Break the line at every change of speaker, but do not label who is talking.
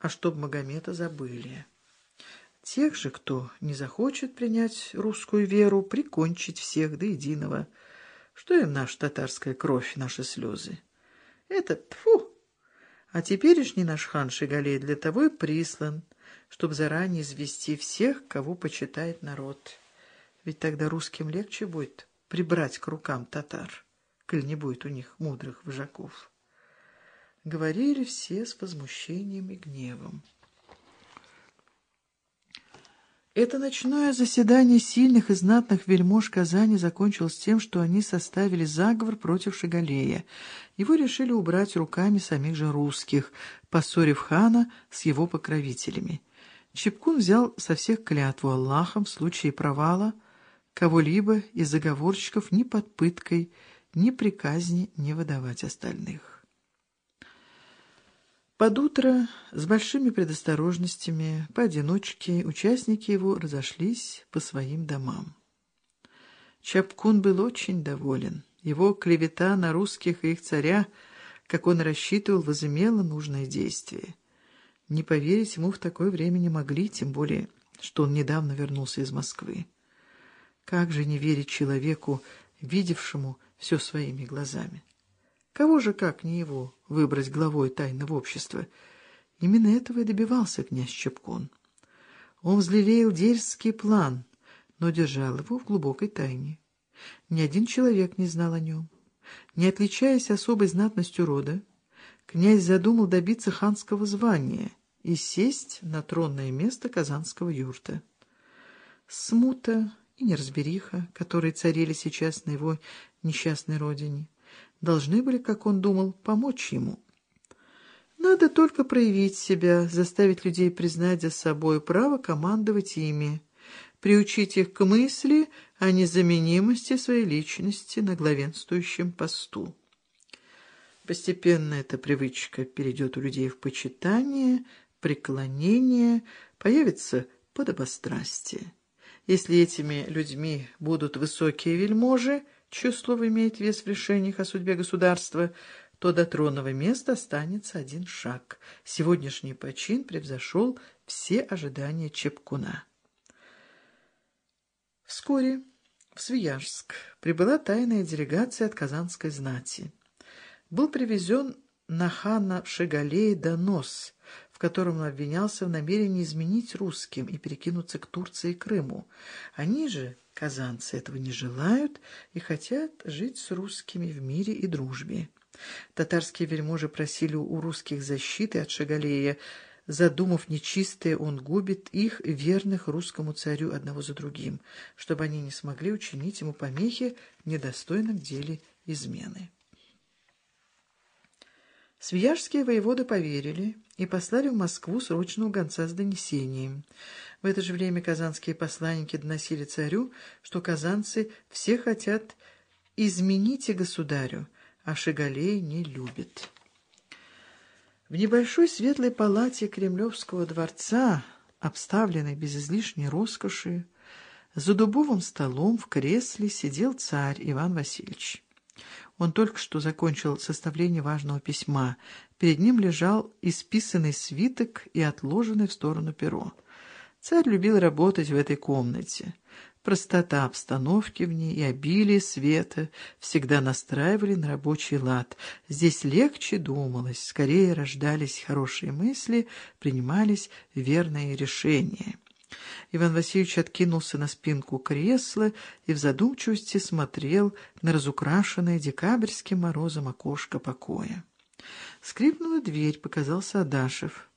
а чтоб Магомета забыли. Тех же, кто не захочет принять русскую веру, прикончить всех до единого. Что им наша татарская кровь, наши слезы? Это тфу! А теперешний наш хан Шигалей для того и прислан, чтобы заранее извести всех, кого почитает народ. Ведь тогда русским легче будет прибрать к рукам татар, коль не будет у них мудрых вожаков. Говорили все с возмущением и гневом. Это ночное заседание сильных и знатных вельмож Казани закончилось тем, что они составили заговор против Шигалея. Его решили убрать руками самих же русских, поссорив хана с его покровителями. Чепкун взял со всех клятву Аллахом в случае провала кого-либо из заговорщиков ни под пыткой, ни при казни не выдавать остальных. Под утро с большими предосторожностями, поодиночке, участники его разошлись по своим домам. Чапкун был очень доволен. Его клевета на русских и их царя, как он рассчитывал, возымела нужное действие. Не поверить ему в такое время не могли, тем более, что он недавно вернулся из Москвы. Как же не верить человеку, видевшему все своими глазами? Кого же, как не его, выбрать главой тайного общества? Именно этого и добивался князь Чепкун. Он взлелеял дерзкий план, но держал его в глубокой тайне. Ни один человек не знал о нем. Не отличаясь особой знатностью рода, князь задумал добиться ханского звания — и сесть на тронное место казанского юрта. Смута и неразбериха, которые царили сейчас на его несчастной родине, должны были, как он думал, помочь ему. Надо только проявить себя, заставить людей признать за собой право командовать ими, приучить их к мысли о незаменимости своей личности на главенствующем посту. Постепенно эта привычка перейдет у людей в почитание, преклонение, появится подобострастие. Если этими людьми будут высокие вельможи, чье слово имеет вес в решениях о судьбе государства, то до тронного места останется один шаг. Сегодняшний почин превзошел все ожидания Чепкуна. Вскоре в Свияжск прибыла тайная делегация от казанской знати. Был привезен на хана Шигалея донос, котором он обвинялся в намерении изменить русским и перекинуться к Турции и Крыму. Они же, казанцы, этого не желают и хотят жить с русскими в мире и дружбе. Татарские вельможи просили у русских защиты от Шагалея, Задумав нечистое, он губит их, верных русскому царю, одного за другим, чтобы они не смогли учинить ему помехи в недостойном деле измены. Свияжские воеводы поверили и послали в Москву срочного гонца с донесением. В это же время казанские посланники доносили царю, что казанцы все хотят «измените государю», а Шигалей не любит. В небольшой светлой палате Кремлевского дворца, обставленной без излишней роскоши, за дубовым столом в кресле сидел царь Иван Васильевич. Он только что закончил составление важного письма. Перед ним лежал исписанный свиток и отложенный в сторону перо. Царь любил работать в этой комнате. Простота обстановки в ней и обилие света всегда настраивали на рабочий лад. Здесь легче думалось, скорее рождались хорошие мысли, принимались верные решения. Иван Васильевич откинулся на спинку кресла и в задумчивости смотрел на разукрашенное декабрьским морозом окошко покоя. Скрипнула дверь, показался Адашев.